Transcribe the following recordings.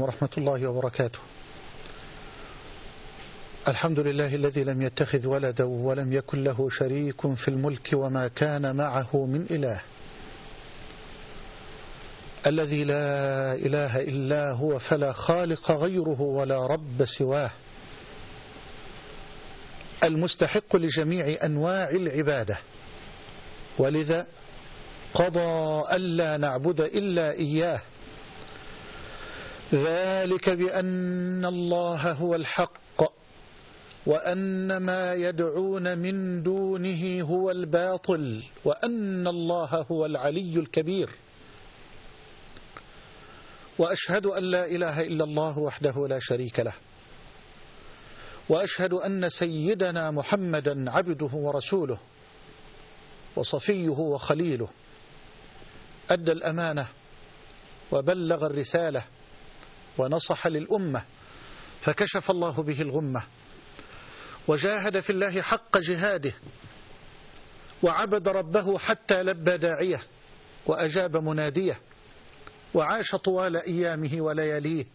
ورحمة الله وبركاته. الحمد لله الذي لم يتخذ ولدا ولم يكن له شريك في الملك وما كان معه من إله. الذي لا إله إلا هو فلا خالق غيره ولا رب سواه. المستحق لجميع أنواع العبادة. ولذا قضى ألا نعبد إلا إياه. ذلك بأن الله هو الحق وأن ما يدعون من دونه هو الباطل وأن الله هو العلي الكبير. وأشهد أن لا إله إلا الله وحده لا شريك له. وأشهد أن سيدنا محمدا عبده ورسوله وصفيه وخليله أدى الأمانة وبلغ الرسالة ونصح للأمة فكشف الله به الغمة وجاهد في الله حق جهاده وعبد ربه حتى لبى داعيه وأجاب مناديه وعاش طوال أيامه ولياليه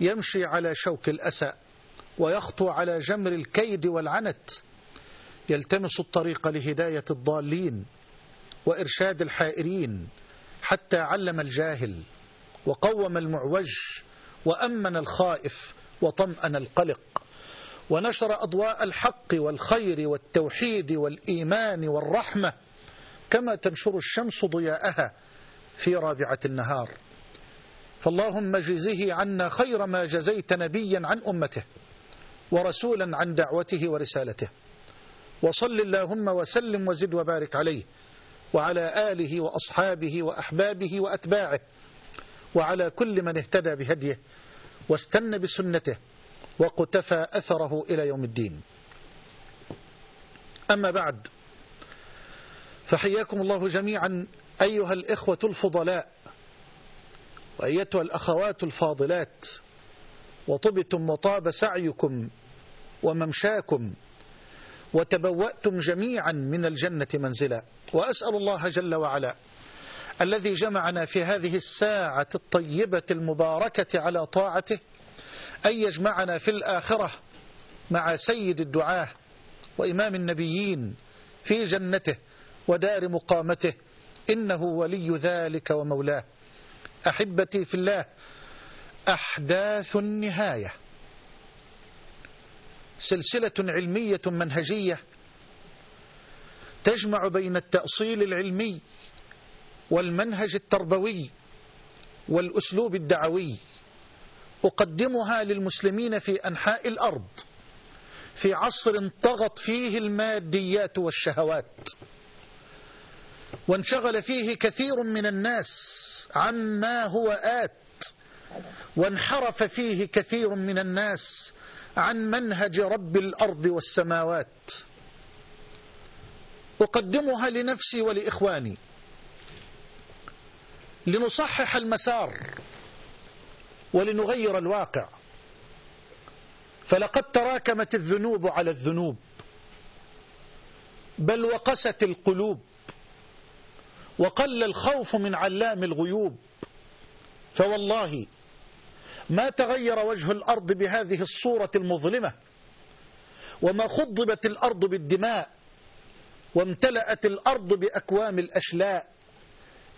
يمشي على شوك الأسى ويخطو على جمر الكيد والعنت يلتمس الطريق لهداية الضالين وإرشاد الحائرين حتى علم الجاهل وقوم المعوج وأمن الخائف وطمأن القلق ونشر أضواء الحق والخير والتوحيد والإيمان والرحمة كما تنشر الشمس ضياءها في رابعة النهار. فاللهم جزه عنا خير ما جزيت نبيا عن أمته ورسولا عن دعوته ورسالته. وصل اللهم وسلم وزد وبارك عليه وعلى آله وأصحابه وأحبابه وأتباعه وعلى كل من اهتدى بهديه واستنى بسنته وقتفى أثره إلى يوم الدين. أما بعد فحياكم الله جميعا أيها الإخوة الفضلاء وأيتها الأخوات الفاضلات وطبتم وطاب سعيكم وممشاكم وتبوأتم جميعا من الجنة منزلا. وأسأل الله جل وعلا الذي جمعنا في هذه الساعة الطيبة المباركة على طاعته أن يجمعنا في الآخرة مع سيد الدعاة وإمام النبيين في جنته ودار مقامته إنه ولي ذلك ومولاه. أحبتي في الله أحداث النهاية. سلسلة علمية منهجية تجمع بين التأصيل العلمي والمنهج التربوي والأسلوب الدعوي أقدمها للمسلمين في أنحاء الأرض في عصر طغت فيه الماديات والشهوات. وانشغل فيه كثير من الناس عما هو آت. وانحرف فيه كثير من الناس عن منهج رب الأرض والسماوات. أقدمها لنفسي ولإخواني. لنصحح المسار ولنغير الواقع. فلقد تراكمت الذنوب على الذنوب بل وقست القلوب وقل الخوف من علام الغيوب. فوالله ما تغير وجه الأرض بهذه الصورة المظلمة وما خضبت الأرض بالدماء وامتلأت الأرض بأكوام الأشلاء.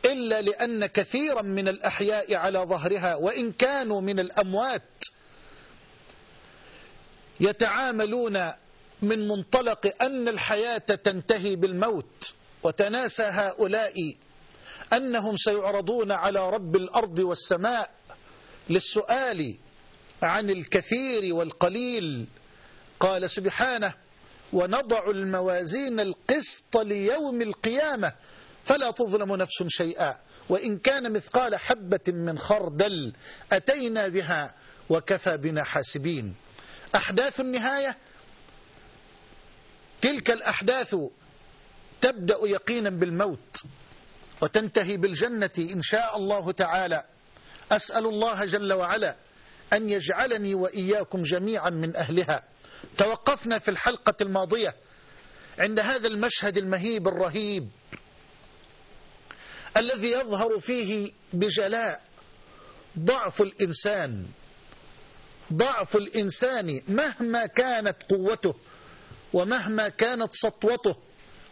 إلا لأن كثيرا من الأحياء على ظهرها وإن كانوا من الأموات يتعاملون من منطلق أن الحياة تنتهي بالموت وتناسى هؤلاء أنهم سيعرضون على رب الأرض والسماء للسؤال عن الكثير والقليل. قال سبحانه ونضع الموازين القسط ليوم القيامة فلا تظلم نفس شيئا. وإن كان مثقال حبة من خردل أتينا بها وكفى بنا حاسبين. أحداث النهاية؟ تلك الأحداث تبدأ يقينا بالموت وتنتهي بالجنة إن شاء الله تعالى. أسأل الله جل وعلا أن يجعلني وإياكم جميعا من أهلها. توقفنا في الحلقة الماضية عند هذا المشهد المهيب الرهيب. الذي يظهر فيه بجلاء ضعف الإنسان ضعف الإنسان مهما كانت قوته ومهما كانت سطوته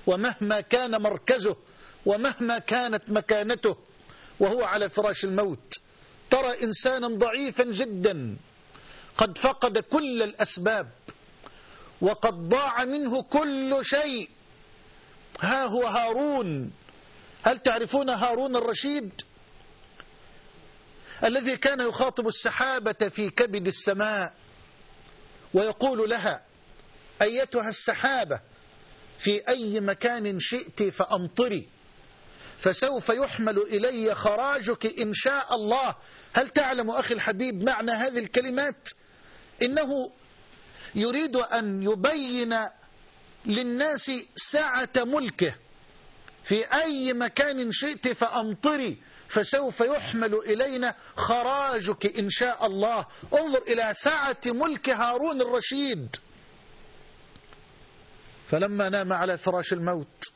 ومهما كان مركزه ومهما كانت مكانته وهو على فراش الموت. ترى إنسانا ضعيفا جدا قد فقد كل الأسباب وقد ضاع منه كل شيء. ها هو هارون هل تعرفون هارون الرشيد؟ الذي كان يخاطب السحابة في كبد السماء ويقول لها أيتها السحابة في أي مكان شئت فأمطري فسوف يحمل إلي خراجك إن شاء الله. هل تعلم أخي الحبيب معنى هذه الكلمات؟ إنه يريد أن يبين للناس سعة ملكه. في أي مكان شئت فأمطري فسوف يحمل إلينا خراجك إن شاء الله. انظر إلى سعة ملك هارون الرشيد. فلما نام على فراش الموت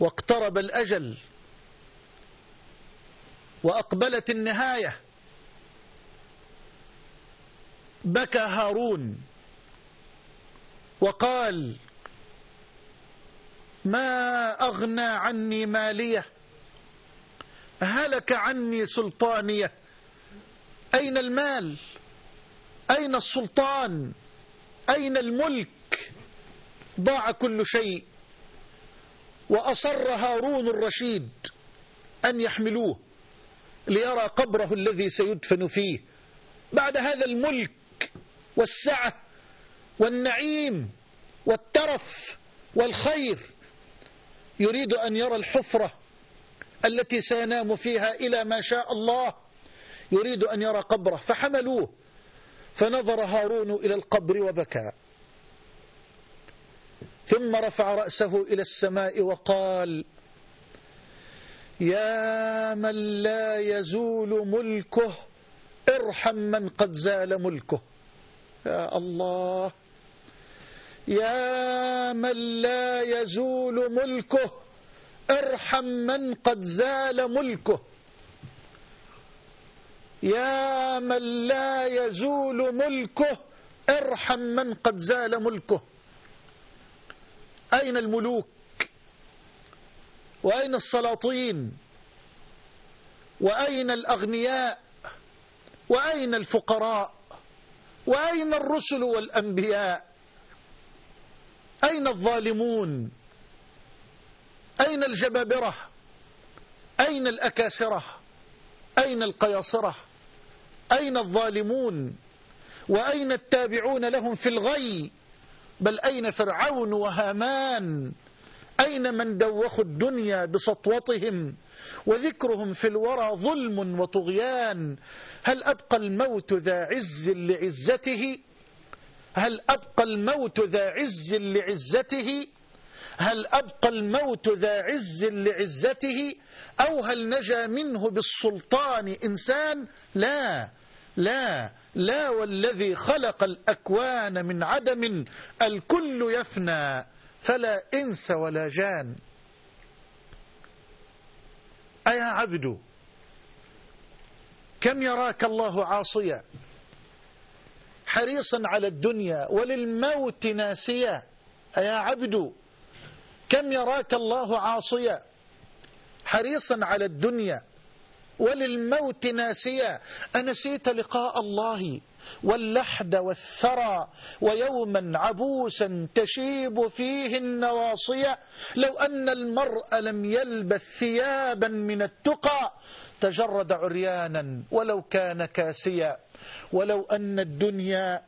واقترب الأجل وأقبلت النهاية بكى هارون وقال ما أغنى عني مالية؟ هلك عني سلطانية. أين المال؟ أين السلطان؟ أين الملك؟ ضاع كل شيء. وأصر هارون الرشيد أن يحملوه ليرى قبره الذي سيدفن فيه. بعد هذا الملك والسعة والنعيم والترف والخير يريد أن يرى الحفرة التي سينام فيها إلى ما شاء الله. يريد أن يرى قبره. فحملوه. فنظر هارون إلى القبر وبكى. ثم رفع رأسه إلى السماء وقال يا من لا يزول ملكه ارحم من قد زال ملكه. يا الله! يا من لا يزول ملكه ارحم من قد زال ملكه. يا من لا يزول ملكه ارحم من قد زال ملكه. أين الملوك؟ وأين السلاطين؟ وأين الأغنياء؟ وأين الفقراء؟ وأين الرسل والأنبياء؟ أين الظالمون؟ أين الجبابرة؟ أين الأكاسرة؟ أين القياصرة؟ أين الظالمون؟ وأين التابعون لهم في الغي؟ بل أين فرعون وهامان؟ أين من دوخوا الدنيا بسطوتهم؟ وذكرهم في الورى ظلم وطغيان؟ هل أبقى الموت ذا عز لعزته؟ هل أبقى الموت ذا عز لعزته؟ هل أبقى الموت ذا عز لعزته؟ أو هل نجا منه بالسلطان إنسان؟ لا لا لا والذي خلق الأكوان من عدم الكل يفنى فلا إنس ولا جان. أيا عبد كم يراك الله عاصيا؟ حريصا على الدنيا وللموت ناسيا أيا عبد كم يراك الله عاصيا حريصا على الدنيا وللموت ناسيا أنسيت لقاء الله واللحد والثرى ويوما عبوسا تشيب فيه النواصية. لو أن المرء لم يلبث ثيابا من التقى تجرد عريانا ولو كان كاسيا ولو أن الدنيا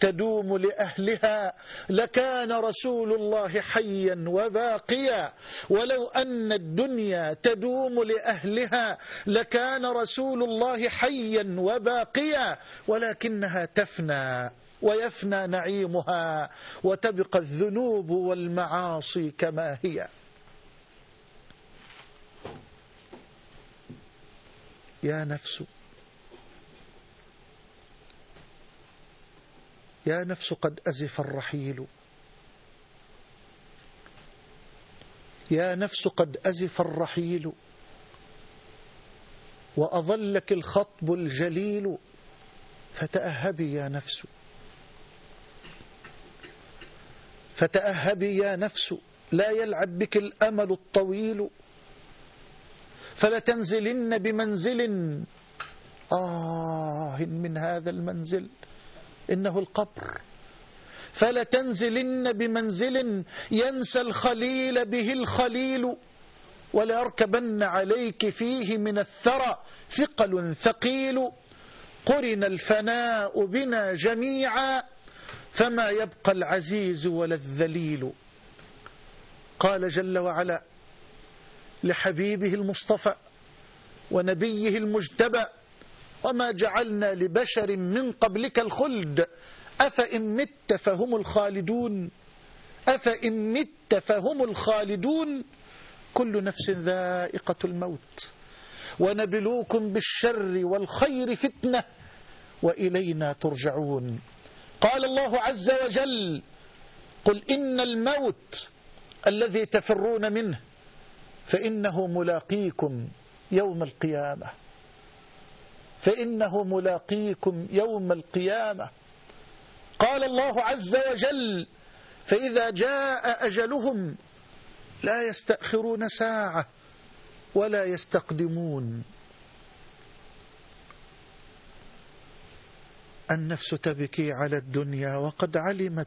تدوم لأهلها لكان رسول الله حيا وباقيا ولو أن الدنيا تدوم لأهلها لكان رسول الله حيا وباقيا ولكنها تفنى ويفنى نعيمها وتبقى الذنوب والمعاصي كما هي. يا نفس. يا نفس قد أزف الرحيل. يا نفس قد أزف الرحيل. وأظلك الخطب الجليل. فتأهبي يا نفس. فتأهبي يا نفس. لا يلعب بك الأمل الطويل. فلتنزلن بمنزل. آه من هذا المنزل إنه القبر. فلتنزلن بمنزل ينسى الخليل به الخليل وليركبن عليك فيه من الثرى ثقل ثقيل. قرن الفناء بنا جميعا فما يبقى العزيز ولا الذليل. قال جل وعلا لحبيبه المصطفى ونبيه المجتبى. وما جعلنا لبشر من قبلك الخلد. أفإن مت فهم الخالدون. أفإن مت فهم الخالدون. كل نفس ذائقة الموت. ونبلوكم بالشر والخير فتنة. وإلينا ترجعون. قال الله عز وجل قل إن الموت الذي تفرون منه فإنه ملاقيكم يوم القيامة. فإنه ملاقيكم يوم القيامة. قال الله عز وجل فإذا جاء أجلهم لا يستأخرون ساعة ولا يستقدمون. النفس تبكي على الدنيا وقد علمت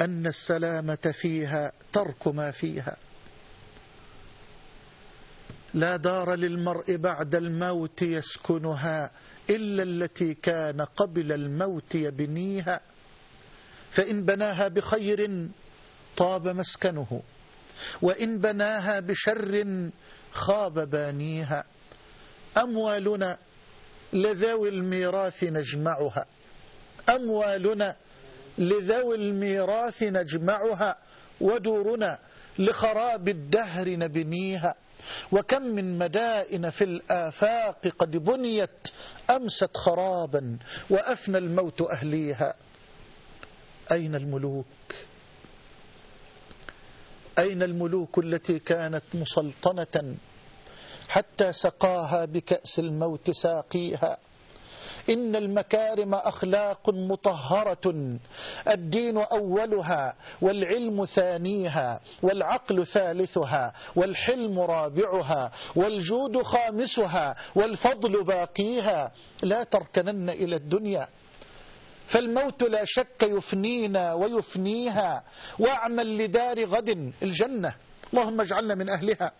أن السلامة فيها ترك ما فيها. لا دار للمرء بعد الموت يسكنها إلا التي كان قبل الموت يبنيها. فإن بناها بخير طاب مسكنه وإن بناها بشر خاب بانيها. أموالنا لذوي الميراث نجمعها. أموالنا لذوي الميراث نجمعها ودورنا لخراب الدهر نبنيها. وكم من مدائن في الآفاق قد بنيت أمست خرابا وأفنى الموت أهليها. أين الملوك؟ أين الملوك التي كانت مسلطنة حتى سقاها بكأس الموت ساقيها؟ إن المكارم أخلاق مطهرة. الدين أولها والعلم ثانيها والعقل ثالثها والحلم رابعها والجود خامسها والفضل باقيها. لا تركنن إلى الدنيا. فالموت لا شك يفنينا ويفنيها. واعمل لدار غد الجنة. اللهم اجعلنا من أهلها.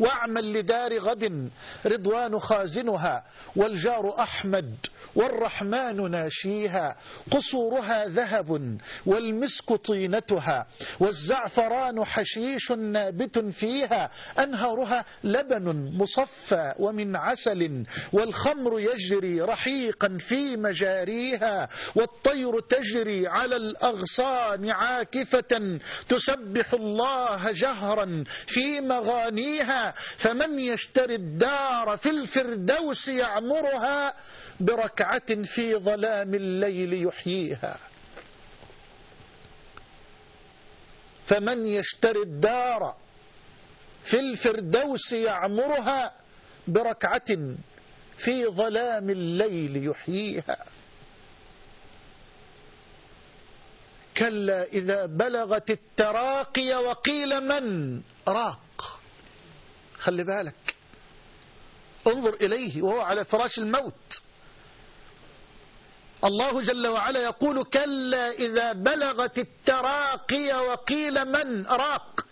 واعمل لدار غد رضوان خازنها والجار أحمد والرحمن ناشيها قصورها ذهب والمسك طينتها والزعفران حشيش نابت فيها أنهارها لبن مصفى ومن عسل والخمر يجري رحيقا في مجاريها والطير تجري على الأغصان عاكفة تسبح الله جهرا في مغانيها فمن يشتري الدار في الفردوس يعمرها بركعة في ظلام الليل يحييها. فمن يشتري الدار في الفردوس يعمرها بركعة في ظلام الليل يحييها. كلا إذا بلغت التراقي وقيل من؟ راق. خلي بالك. انظر إليه وهو على فراش الموت. الله جل وعلا يقول كلا إذا بلغت التراقي وقيل من؟ راق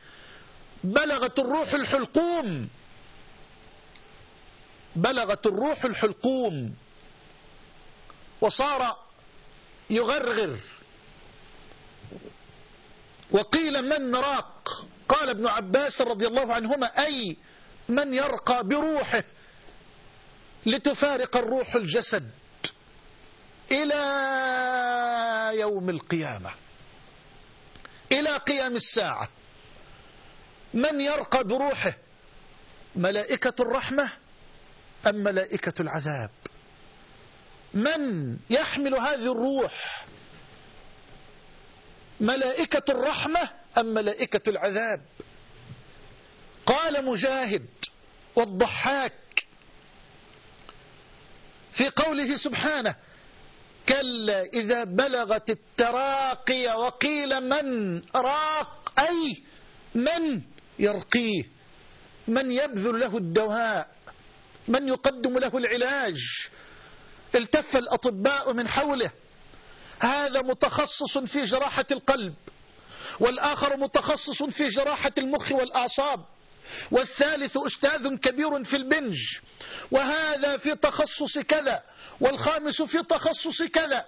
بلغت الروح الحلقوم. بلغت الروح الحلقوم. وصار يغرغر. وقيل من؟ راق قال ابن عباس رضي الله عنهما أي من يرقى بروحه لتفارق الروح الجسد إلى يوم القيامة إلى قيام الساعة. من يرقى بروحه؟ ملائكة الرحمة أم ملائكة العذاب؟ من يحمل هذه الروح؟ ملائكة الرحمة أم ملائكة العذاب؟ قال مجاهد والضحاك في قوله سبحانه كلا إذا بلغت التراقي وقيل من راق أي من يرقيه من يبذل له الدواء من يقدم له العلاج التف الأطباء من حوله هذا متخصص في جراحة القلب والآخر متخصص في جراحة المخ والأعصاب. والثالث أستاذ كبير في البنج وهذا في تخصص كذا والخامس في تخصص كذا.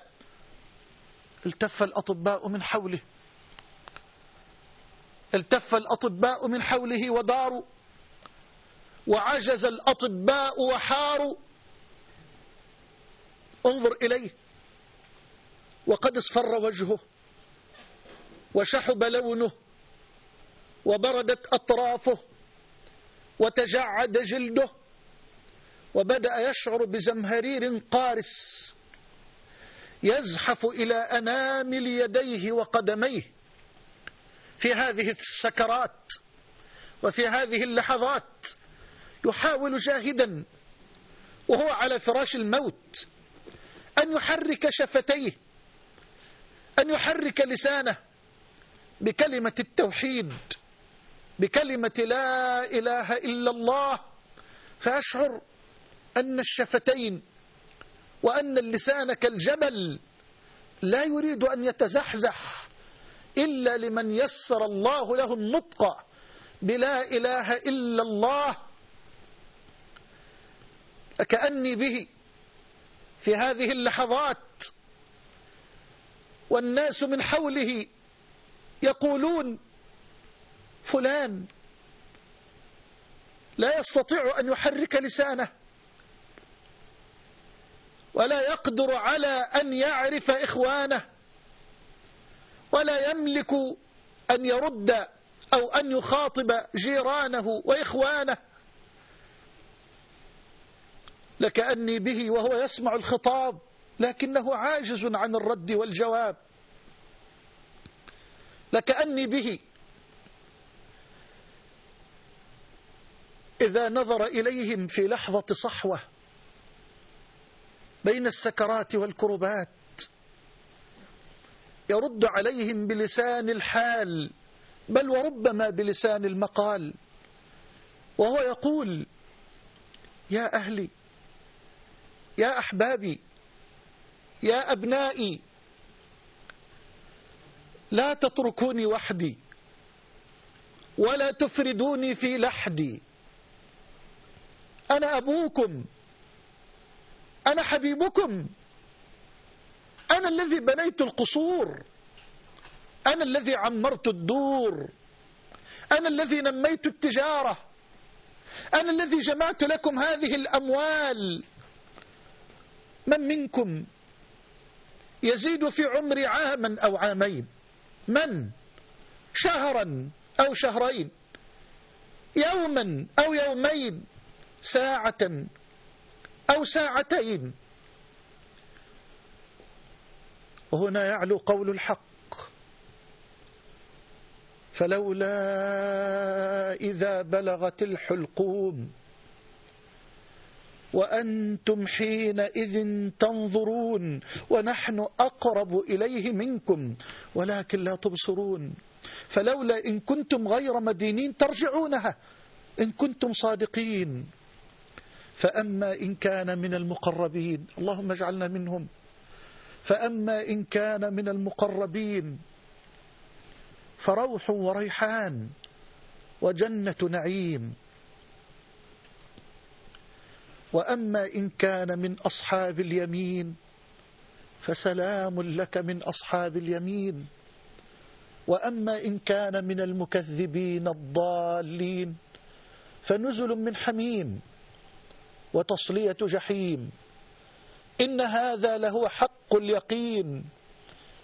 التف الأطباء من حوله. التف الأطباء من حوله وداروا. وعجز الأطباء وحاروا. انظر إليه. وقد اصفر وجهه. وشحب لونه. وبردت أطرافه. وتجعد جلده وبدأ يشعر بزمهرير قارس يزحف إلى أنامل يديه وقدميه في هذه السكرات وفي هذه اللحظات يحاول جاهدا وهو على فراش الموت أن يحرك شفتيه أن يحرك لسانه بكلمة التوحيد. بكلمة لا إله إلا الله فأشعر أن الشفتين وأن اللسان كالجبل لا يريد أن يتزحزح إلا لمن يسر الله له النطق بلا إله إلا الله. كأني به في هذه اللحظات والناس من حوله يقولون فلان لا يستطيع أن يحرك لسانه ولا يقدر على أن يعرف إخوانه ولا يملك أن يرد أو أن يخاطب جيرانه وإخوانه لكأني به وهو يسمع الخطاب لكنه عاجز عن الرد والجواب لكأني به إذا نظر إليهم في لحظة صحوة بين السكرات والكربات يرد عليهم بلسان الحال بل وربما بلسان المقال وهو يقول يا أهلي يا أحبابي يا أبنائي لا تتركوني وحدي ولا تفردوني في لحدي. أنا أبوكم. أنا حبيبكم. أنا الذي بنيت القصور. أنا الذي عمرت الدور. أنا الذي نميت التجارة. أنا الذي جمعت لكم هذه الأموال. من منكم يزيد في عمري عاما أو عامين؟ من؟ شهرا أو شهرين. يوما أو يومين. ساعة أو ساعتين. وهنا يعلو قول الحق. فلولا إذا بلغت الحلقوم. وأنتم حينئذ تنظرون. ونحن أقرب إليه منكم. ولكن لا تبصرون. فلولا إن كنتم غير مدينين ترجعونها. إن كنتم صادقين. فأما إن كان من المقربين اللهم اجعلنا منهم. فأما إن كان من المقربين فروح وريحان وجنة نعيم. وأما إن كان من أصحاب اليمين فسلام لك من أصحاب اليمين. وأما إن كان من المكذبين الضالين فنزل من حميم. وتصلية جحيم. إن هذا لهو حق اليقين.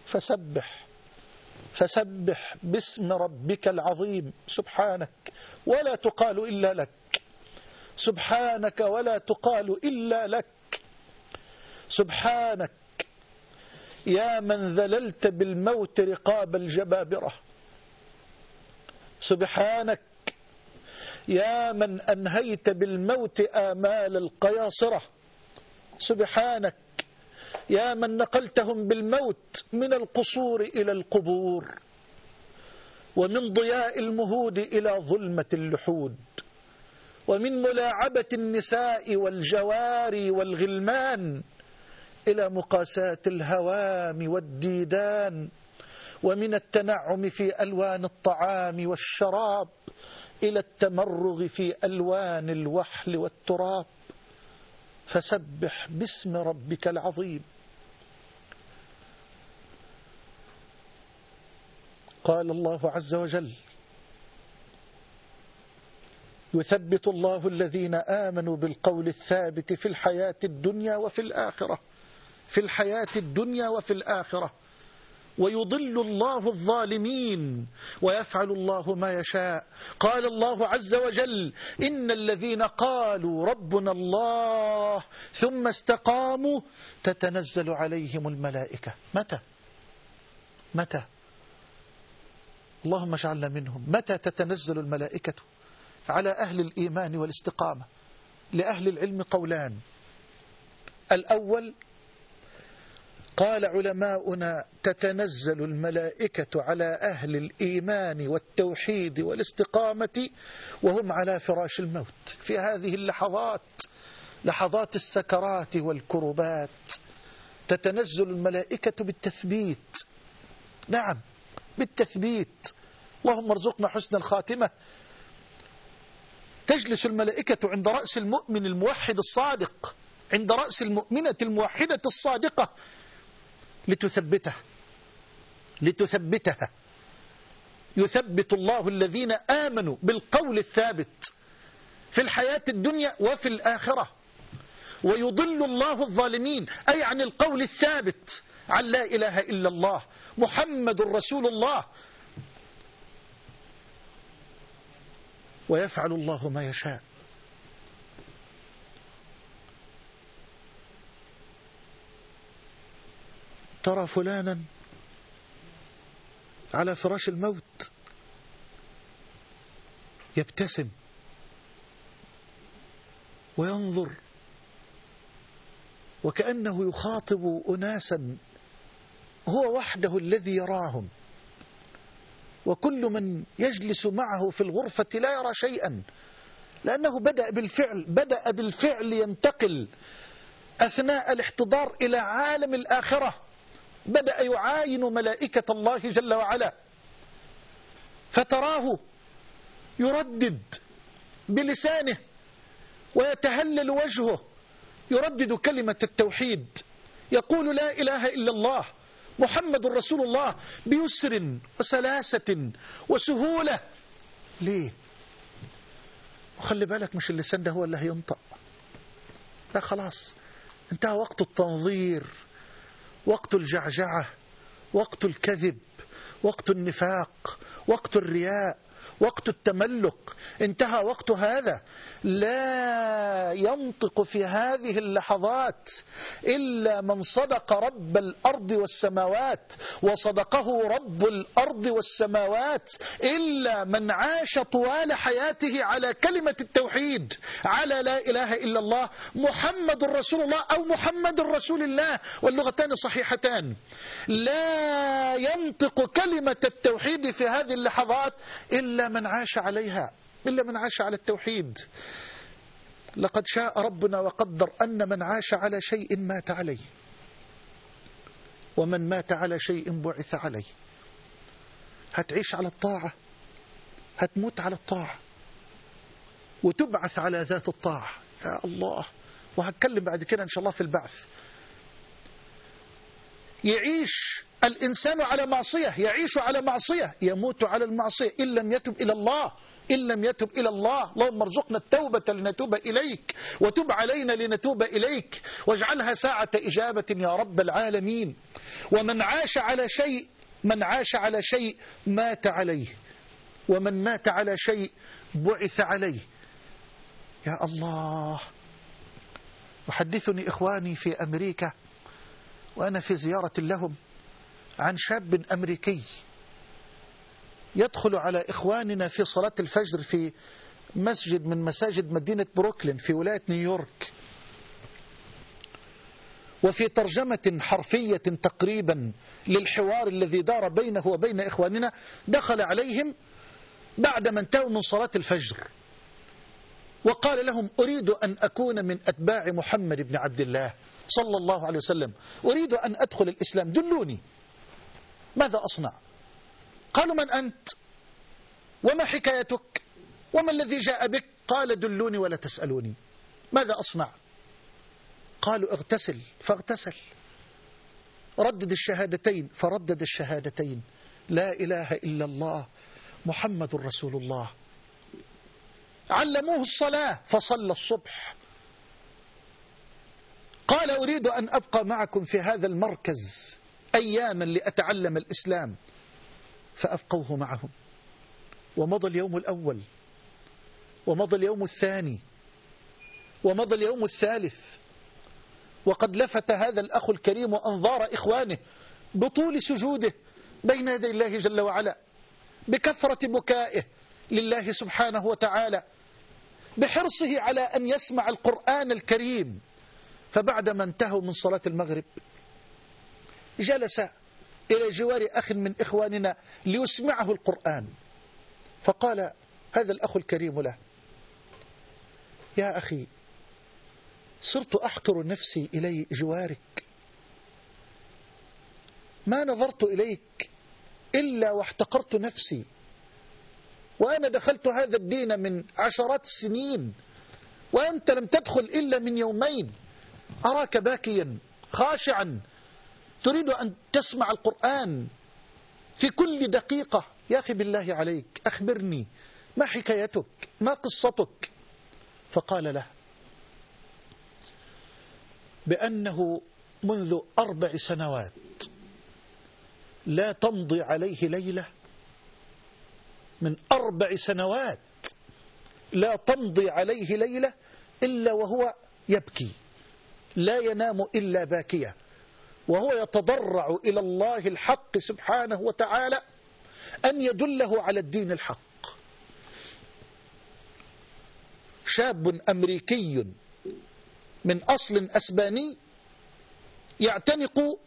فسبح فسبح باسم ربك العظيم. سبحانك ولا تقال إلا لك. سبحانك ولا تقال إلا لك. سبحانك يا من ذللت بالموت رقاب الجبابرة. سبحانك يا من أنهيت بالموت آمال القياصرة. سبحانك. يا من نقلتهم بالموت من القصور إلى القبور. ومن ضياء المهود إلى ظلمة اللحود. ومن ملاعبة النساء والجواري والغلمان إلى مقاساة الهوام والديدان. ومن التنعم في ألوان الطعام والشراب. إلى التمرغ في ألوان الوحل والتراب. فسبح باسم ربك العظيم. قال الله عز وجل يثبت الله الذين آمنوا بالقول الثابت في الحياة الدنيا وفي الآخرة. في الحياة الدنيا وفي الآخرة. ويضل الله الظالمين ويفعل الله ما يشاء. قال الله عز وجل إن الذين قالوا ربنا الله ثم استقاموا تتنزل عليهم الملائكة. متى؟ متى؟ اللهم اجعلنا منهم. متى تتنزل الملائكة؟ على أهل الإيمان والاستقامة. لأهل العلم قولان. الأول قال علماؤنا تتنزل الملائكة على أهل الإيمان والتوحيد والاستقامة وهم على فراش الموت. في هذه اللحظات لحظات السكرات والكربات تتنزل الملائكة بالتثبيت. نعم بالتثبيت. اللهم ارزقنا حسن الخاتمة. تجلس الملائكة عند رأس المؤمن الموحد الصادق عند رأس المؤمنة الموحدة الصادقة. لتثبته. لتثبتها يثبت الله الذين آمنوا بالقول الثابت في الحياة الدنيا وفي الآخرة. ويضل الله الظالمين أي عن القول الثابت عن لا إله إلا الله محمد رسول الله. ويفعل الله ما يشاء. ترى فلانا على فراش الموت يبتسم وينظر وكأنه يخاطب أناسا هو وحده الذي يراهم وكل من يجلس معه في الغرفة لا يرى شيئا لأنه بدأ بالفعل بدأ بالفعل ينتقل أثناء الاحتضار إلى عالم الآخرة. بدأ يعاين ملائكة الله جل وعلا. فتراه يردد بلسانه ويتهلل وجهه. يردد كلمة التوحيد. يقول لا إله إلا الله محمد رسول الله بيسر وسلاسة وسهولة. ليه؟ وخلي بالك مش اللسان ده هو اللي هينطق. لا خلاص انتهى وقت التنظير. وقت الجعجعة وقت الكذب وقت النفاق وقت الرياء. وقت التملك. انتهى وقت هذا. لا ينطق في هذه اللحظات إلا من صدق رب الأرض والسماوات وصدقه رب الأرض والسماوات إلا من عاش طوال حياته على كلمة التوحيد على لا إله إلا الله محمد رسول الله أو محمد رسول الله. واللغتان صحيحتان. لا ينطق كلمة التوحيد في هذه اللحظات إلا من عاش عليها إلا من عاش على التوحيد. لقد شاء ربنا وقدر أن من عاش على شيء مات عليه ومن مات على شيء بعث عليه. هتعيش على الطاعة هتموت على الطاعة وتبعث على ذات الطاعة. يا الله وهتكلم بعد كده إن شاء الله في البعث. يعيش الإنسان على معصية يعيش على معصية يموت على المعصية. إن لم يتب إلى الله إن لم يتب إلى الله اللهم ارزقنا التوبة لنتوب إليك وتب علينا لنتوب إليك واجعلها ساعة إجابة يا رب العالمين. ومن عاش على شيء من عاش على شيء مات عليه. ومن مات على شيء بعث عليه. يا الله يحدثني إخواني في أمريكا وأنا في زيارة لهم. عن شاب أمريكي يدخل على إخواننا في صلاة الفجر في مسجد من مساجد مدينة بروكلين في ولاية نيويورك. وفي ترجمة حرفية تقريبا للحوار الذي دار بينه وبين إخواننا دخل عليهم بعدما انتهوا من صلاة الفجر. وقال لهم أريد أن أكون من أتباع محمد بن عبد الله صلى الله عليه وسلم. أريد أن أدخل الإسلام. دلوني. ماذا أصنع؟ قالوا من أنت؟ وما حكايتك؟ وما الذي جاء بك؟ قال دلوني ولا تسألوني. ماذا أصنع؟ قالوا اغتسل فاغتسل. ردد الشهادتين فردد الشهادتين. لا إله إلا الله محمد رسول الله. علموه الصلاة فصلى الصبح. قال أريد أن أبقى معكم في هذا المركز. أياما لأتعلم الإسلام فأبقوه معهم. ومضى اليوم الأول ومضى اليوم الثاني ومضى اليوم الثالث. وقد لفت هذا الأخ الكريم أنظار إخوانه بطول سجوده بين يدي الله جل وعلا بكثرة بكائه لله سبحانه وتعالى بحرصه على أن يسمع القرآن الكريم. فبعدما انتهوا من صلاة المغرب جلس إلى جوار أخ من إخواننا ليسمعه القرآن. فقال هذا الأخ الكريم له. يا أخي صرت أحقر نفسي إلي جوارك. ما نظرت إليك إلا واحتقرت نفسي. وأنا دخلت هذا الدين من عشرات السنين وأنت لم تدخل إلا من يومين. أراك باكيا خاشعا تريد أن تسمع القرآن في كل دقيقة. يا أخي بالله عليك أخبرني ما حكايتك؟ ما قصتك؟ فقال له بأنه منذ أربع سنوات لا تمضي عليه ليلة. من أربع سنوات لا تمضي عليه ليلة إلا وهو يبكي لا ينام إلا باكيا وهو يتضرع إلى الله الحق سبحانه وتعالى أن يدله على الدين الحق. شاب أمريكي من أصل أسباني يعتنق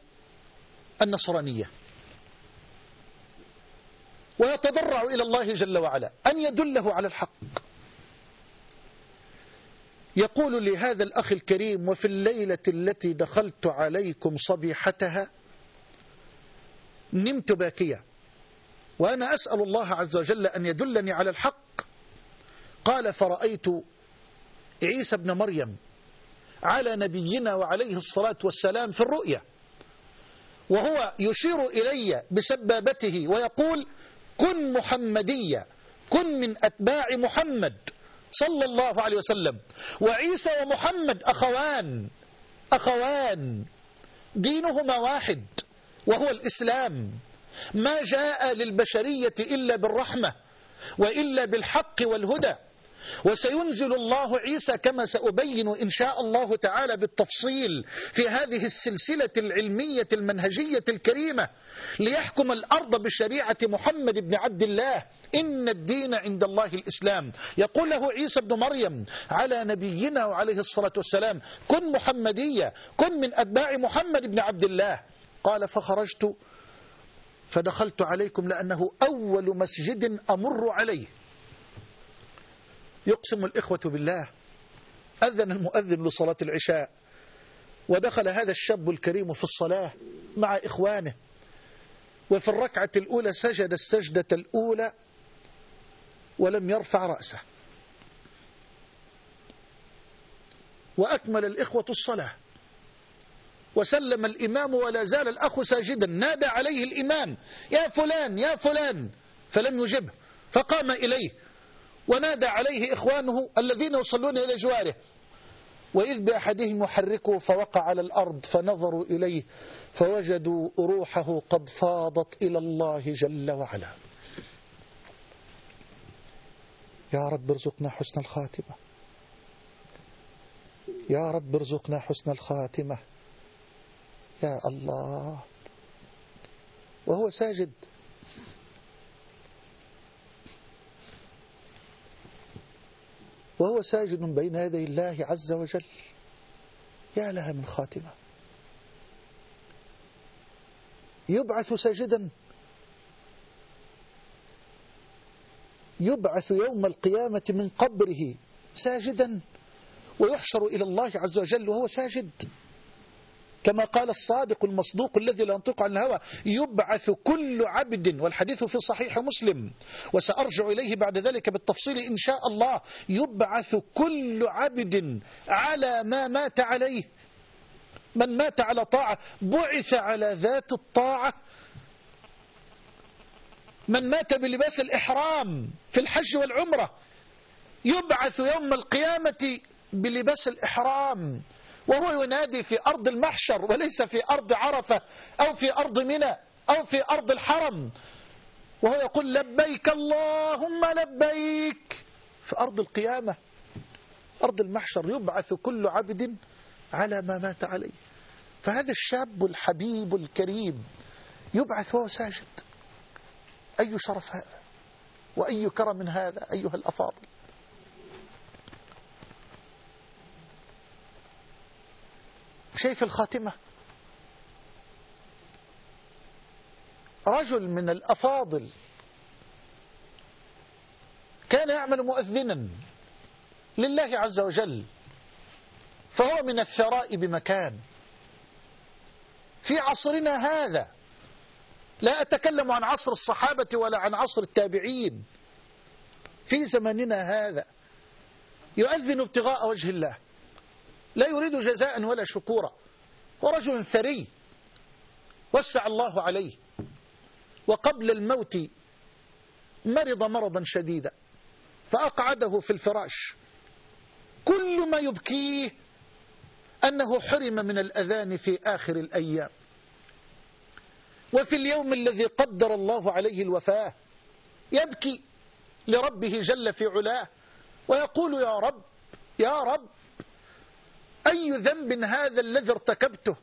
النصرانية ويتضرع إلى الله جل وعلا أن يدله على الحق. يقول لهذا الأخ الكريم وفي الليلة التي دخلت عليكم صبيحتها نمت باكيا وأنا أسأل الله عز وجل أن يدلني على الحق. قال فرأيت عيسى ابن مريم على نبينا وعليه الصلاة والسلام في الرؤيا وهو يشير إلي بسبابته ويقول كن محمدية كن من أتباع محمد. صلى الله عليه وسلم. وعيسى ومحمد أخوان أخوان دينهما واحد وهو الإسلام. ما جاء للبشرية إلا بالرحمة وإلا بالحق والهدى. وسينزل الله عيسى كما سأبين إن شاء الله تعالى بالتفصيل في هذه السلسلة العلمية المنهجية الكريمة ليحكم الأرض بشريعة محمد بن عبد الله إن الدين عند الله الإسلام. يقول له عيسى بن مريم على نبينا وعليه الصلاة والسلام كن محمدية كن من أتباع محمد بن عبد الله. قال فخرجت فدخلت عليكم لأنه أول مسجد أمر عليه. يقسم الإخوة بالله. أذن المؤذن لصلاة العشاء. ودخل هذا الشاب الكريم في الصلاة مع إخوانه. وفي الركعة الأولى سجد السجدة الأولى ولم يرفع رأسه. وأكمل الإخوة الصلاة. وسلم الإمام ولا زال الأخ ساجدا. نادى عليه الإمام. يا فلان يا فلان. فلم يجبه. فقام إليه. ونادى عليه إخوانه الذين يصلون إلى جواره. وإذ بأحدهم يحركه فوقع على الأرض فنظروا إليه فوجدوا روحه قد فاضت إلى الله جل وعلا. يا رب ارزقنا حسن الخاتمة. يا رب ارزقنا حسن الخاتمة. يا الله. وهو ساجد. وهو ساجد بين يدي الله عز وجل. يا لها من خاتمة. يبعث ساجدا. يبعث يوم القيامة من قبره ساجدا. ويحشر إلى الله عز وجل وهو ساجد. كما قال الصادق المصدوق الذي لا ينطق عن الهوى يبعث كل عبد والحديث في صحيح مسلم. وسأرجع إليه بعد ذلك بالتفصيل إن شاء الله. يبعث كل عبد على ما مات عليه. من مات على طاعة بعث على ذات الطاعة. من مات بلباس الإحرام في الحج والعمرة يبعث يوم القيامة بلباس الإحرام. وهو ينادي في أرض المحشر وليس في أرض عرفة أو في أرض منى أو في أرض الحرم. وهو يقول لبيك اللهم لبيك. في أرض القيامة أرض المحشر يبعث كل عبد على ما مات عليه. فهذا الشاب الحبيب الكريم يبعث وهو ساجد. أي شرف هذا؟ وأي كرم هذا أيها الأفاضل؟ شايف الخاتمة. رجل من الأفاضل كان يعمل مؤذنا لله عز وجل فهو من الثراء بمكان. في عصرنا هذا لا أتكلم عن عصر الصحابة ولا عن عصر التابعين. في زماننا هذا يؤذن ابتغاء وجه الله. لا يريد جزاء ولا شكورا. ورجل ثري وسع الله عليه. وقبل الموت مرض مرضا شديدا فأقعده في الفراش. كل ما يبكيه أنه حرم من الأذان في آخر الأيام. وفي اليوم الذي قدر الله عليه الوفاة يبكي لربه جل في علاه ويقول يا رب يا رب أي ذنب هذا الذي ارتكبته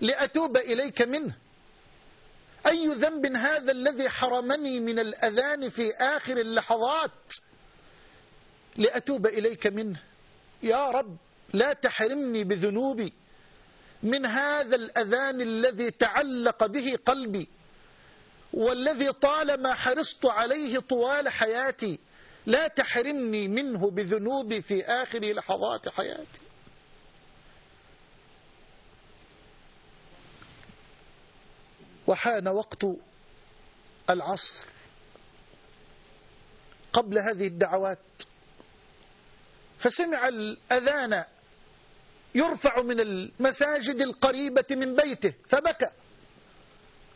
لأتوب إليك منه؟ أي ذنب هذا الذي حرمني من الأذان في آخر اللحظات لأتوب إليك منه؟ يا رب لا تحرمني بذنوبي من هذا الأذان الذي تعلق به قلبي والذي طالما حرصت عليه طوال حياتي لا تحرمني منه بذنوبي في آخر لحظات حياتي. وحان وقت العصر قبل هذه الدعوات فسمع الأذان يرفع من المساجد القريبة من بيته فبكى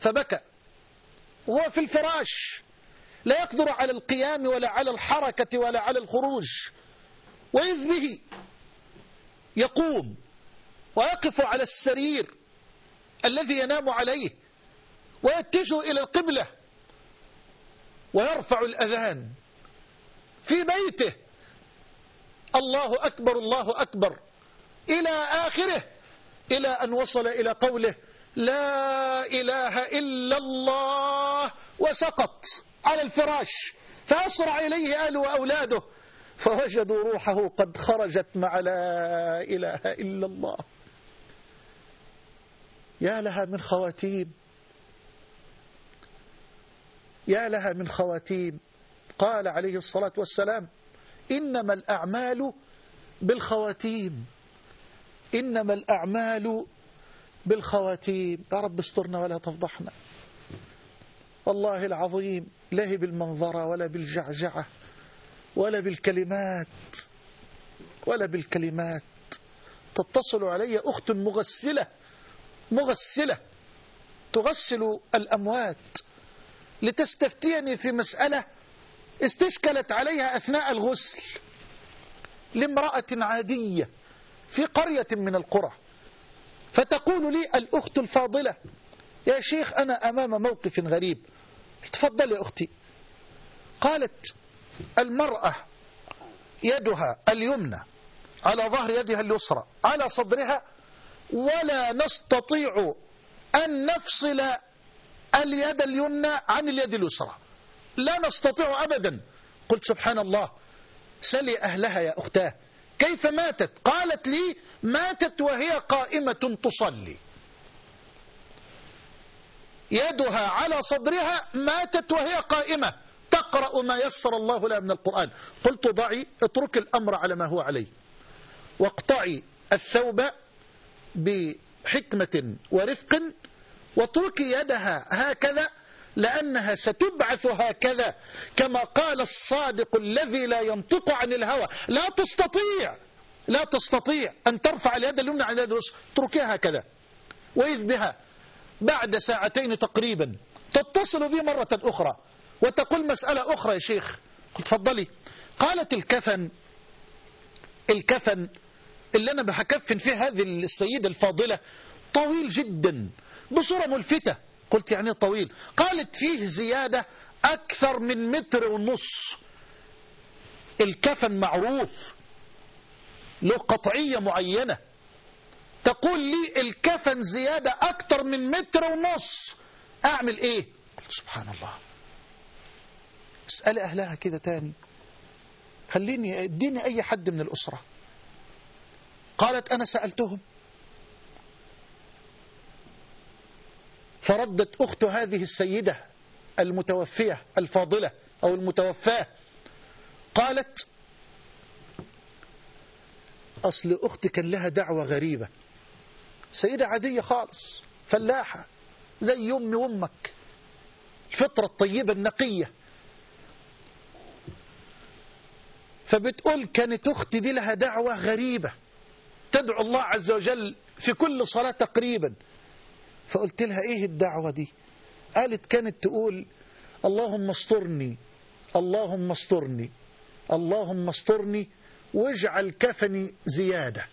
فبكى. وهو في الفراش لا يقدر على القيام ولا على الحركة ولا على الخروج. وإذ به يقوم ويقف على السرير الذي ينام عليه ويتجه إلى القبلة ويرفع الأذان في بيته. الله أكبر الله أكبر. إلى آخره إلى أن وصل إلى قوله لا إله إلا الله وسقط. على الفراش فأسرع إليه أهله وأولاده فوجدوا روحه قد خرجت مع لا إله إلا الله. يا لها من خواتيم. يا لها من خواتيم. قال عليه الصلاة والسلام إنما الأعمال بالخواتيم. إنما الأعمال بالخواتيم. يا رب استرنا ولا تفضحنا. والله العظيم لا بالمنظرة ولا بالجعجعة ولا بالكلمات ولا بالكلمات. تتصل علي أخت مغسلة مغسلة تغسل الأموات لتستفتيني في مسألة استشكلت عليها أثناء الغسل لامرأة عادية في قرية من القرى. فتقول لي الأخت الفاضلة يا شيخ أنا أمام موقف غريب. تفضل يا أختي. قالت المرأة يدها اليمنى على ظهر يدها اليسرى على صدرها ولا نستطيع أن نفصل اليد اليمنى عن اليد اليسرى. لا نستطيع أبدا. قلت سبحان الله. سلي أهلها يا أختاه. كيف ماتت؟ قالت لي ماتت وهي قائمة تصلي. يدها على صدرها ماتت وهي قائمة. تقرأ ما يسر الله لها من القرآن. قلت ضعي اترك الأمر على ما هو عليه. واقطعي الثوب بحكمة ورفق واتركي يدها هكذا لأنها ستبعث هكذا كما قال الصادق الذي لا ينطق عن الهوى. لا تستطيع لا تستطيع أن ترفع اليد اليمنى عن اليد اليسرى. اتركيها هكذا. وإذ بها. بعد ساعتين تقريبا. تتصل بي مرة أخرى. وتقول مسألة أخرى يا شيخ. تفضلي. قالت الكفن الكفن اللي أنا بحكفن فيه هذه السيدة الفاضلة طويل جدا بصورة ملفتة. قلت يعني طويل. قالت فيه زيادة أكثر من متر ونص. الكفن معروف. له قطعية معينة. تقول لي الكفن زيادة أكثر من متر ونص. أعمل إيه؟ سبحان الله. اسأل أهلها كده تاني. خليني اديني أي حد من الأسرة. قالت أنا سألتهم. فردت أخت هذه السيدة المتوفية الفاضلة أو المتوفاة. قالت أصل أختي كان لها دعوة غريبة. سيدة عادية خالص فلاحة زي أمي وأمك الفطرة الطيبة النقية. فبتقول كانت أختي دي لها دعوة غريبة تدعو الله عز وجل في كل صلاة تقريبا. فقلت لها إيه الدعوة دي؟ قالت كانت تقول اللهم استرني اللهم استرني اللهم استرني واجعل كفني زيادة.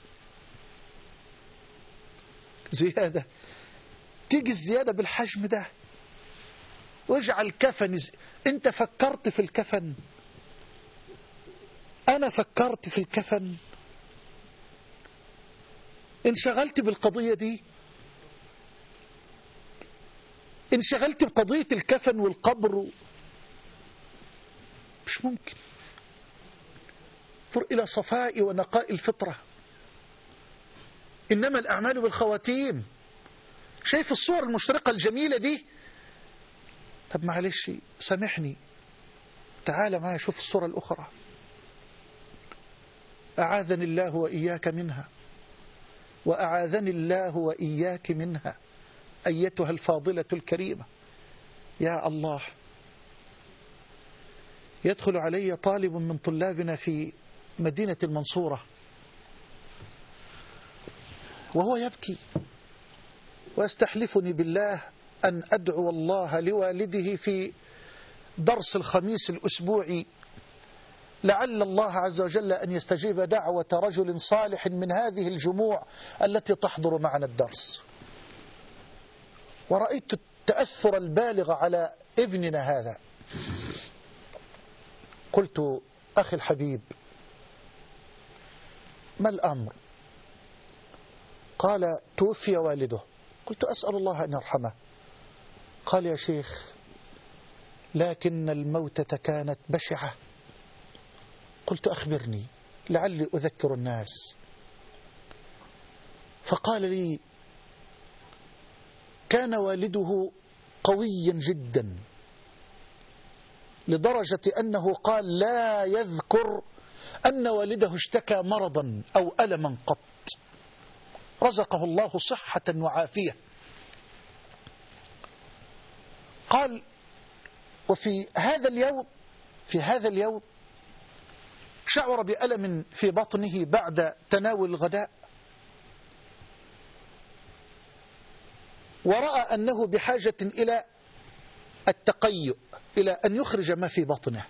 زيادة. تيجي الزيادة بالحجم ده. واجعل كفني زي... انت فكرت في الكفن. أنا فكرت في الكفن. انشغلت بالقضية دي. انشغلت بقضية الكفن والقبر. مش ممكن. انظر إلى صفاء ونقاء الفطرة. إنما الأعمال بالخواتيم. شايف الصور المشرقة الجميلة دي؟ طب معلش سامحني. تعال معي شوف الصورة الأخرى. أعاذني الله وإياك منها. وأعاذني الله وإياك منها. أيتها الفاضلة الكريمة. يا الله. يدخل علي طالب من طلابنا في مدينة المنصورة. وهو يبكي. ويستحلفني بالله أن أدعو الله لوالده في درس الخميس الأسبوعي. لعل الله عز وجل أن يستجيب دعوة رجل صالح من هذه الجموع التي تحضر معنا الدرس. ورأيت التأثر البالغ على ابننا هذا. قلت أخي الحبيب ما الأمر؟ قال توفي والده. قلت أسأل الله أن يرحمه. قال يا شيخ لكن الموتة كانت بشعة. قلت أخبرني لعلي أذكر الناس. فقال لي كان والده قويا جدا لدرجة أنه قال لا يذكر أن والده اشتكى مرضا أو ألما قط. رزقه الله صحة وعافية. قال وفي هذا اليوم في هذا اليوم شعر بألم في بطنه بعد تناول الغداء. ورأى أنه بحاجة إلى التقيؤ إلى أن يخرج ما في بطنه.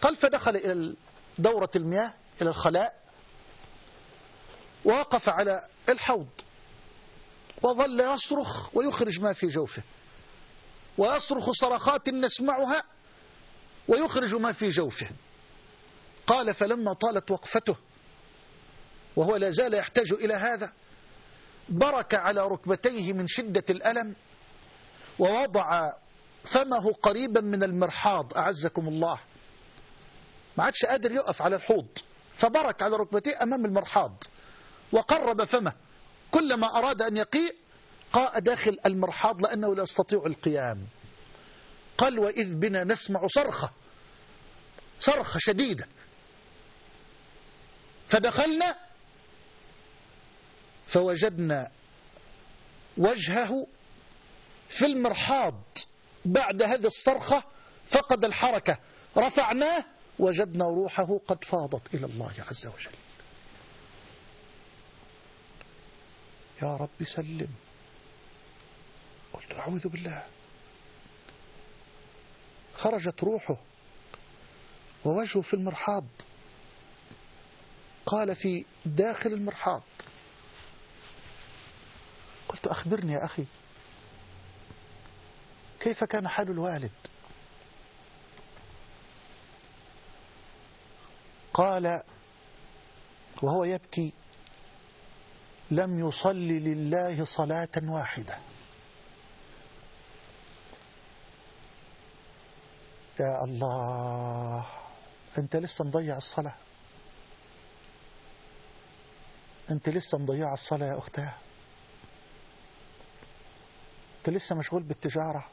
قال فدخل إلى دورة المياه إلى الخلاء ووقف على الحوض وظل يصرخ ويخرج ما في جوفه ويصرخ صرخات نسمعها ويخرج ما في جوفه. قال فلما طالت وقفته وهو لا زال يحتاج إلى هذا برك على ركبتيه من شدة الألم ووضع فمه قريبا من المرحاض. أعزكم الله. ما عادش قادر يقف على الحوض. فبرك على ركبتيه أمام المرحاض. وقرب فمه. كلما أراد أن يقيء قاء داخل المرحاض لأنه لا يستطيع القيام. قال وإذ بنا نسمع صرخة. صرخة شديدة. فدخلنا فوجدنا وجهه في المرحاض. بعد هذه الصرخة فقد الحركة. رفعناه وجدنا روحه قد فاضت إلى الله عز وجل. يا رب سلم. قلت أعوذ بالله. خرجت روحه ووجهه في المرحاض. قال في داخل المرحاض. قلت أخبرني يا أخي. كيف كان حال الوالد؟ قال وهو يبكي لم يصلي لله صلاة واحدة. يا الله أنت لسه مضيع الصلاة. أنت لسه مضيع الصلاة يا أختها أنت لسه مشغول بالتجارة.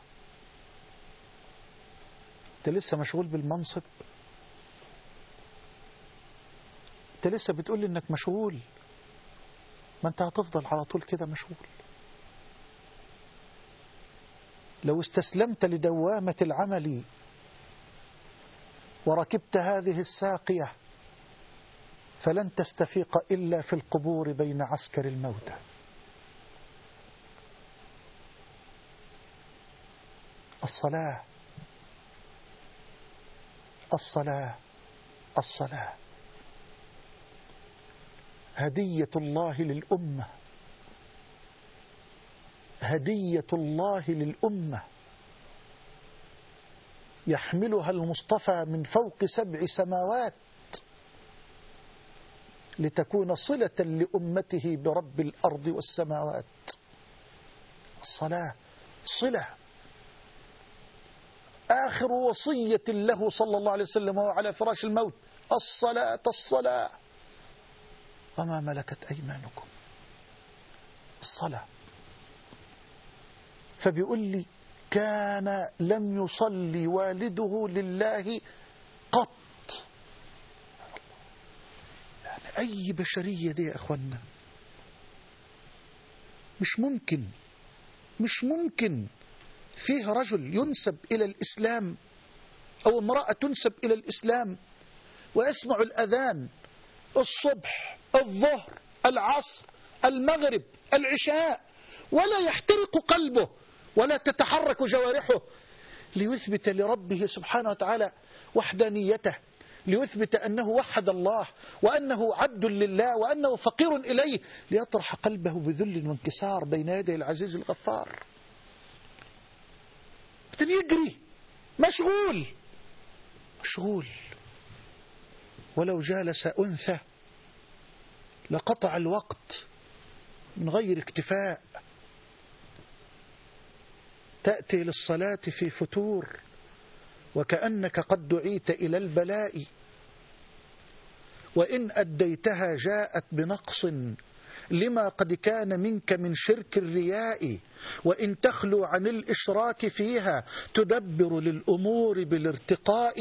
أنت لسه مشغول بالمنصب. أنت لسه بتقول إنك مشغول. ما أنت هتفضل على طول كده مشغول. لو استسلمت لدوامة العمل وركبت هذه الساقية فلن تستفيق إلا في القبور بين عسكر الموتى. الصلاة الصلاة الصلاة. هدية الله للأمة. هدية الله للأمة. يحملها المصطفى من فوق سبع سماوات لتكون صلة لأمته برب الأرض والسماوات. الصلاة صلة. آخر وصية له صلى الله عليه وسلم وهو على فراش الموت. الصلاة الصلاة. وما ملكت أيمانكم. الصلاة. فبيقول لي كان لم يصلي والده لله قط. يعني أي بشرية دي يا أخوانا مش ممكن. مش ممكن. فيه رجل ينسب إلى الإسلام أو امرأة تنسب إلى الإسلام ويسمع الأذان الصبح الظهر العصر المغرب العشاء. ولا يحترق قلبه ولا تتحرك جوارحه. ليثبت لربه سبحانه وتعالى وحدانيته ليثبت أنه وحد الله وأنه عبد لله وأنه فقير إليه. ليطرح قلبه بذل وانكسار بين يدي العزيز الغفار. يجري مشغول مشغول. ولو جالس أنثى لقطع الوقت من غير اكتفاء. تأتي للصلاة في فتور وكأنك قد دعيت إلى البلاء. وإن أديتها جاءت بنقص لما قد كان منك من شرك الرياء. وإن تخلو عن الإشراك فيها تدبر للأمور بالارتقاء.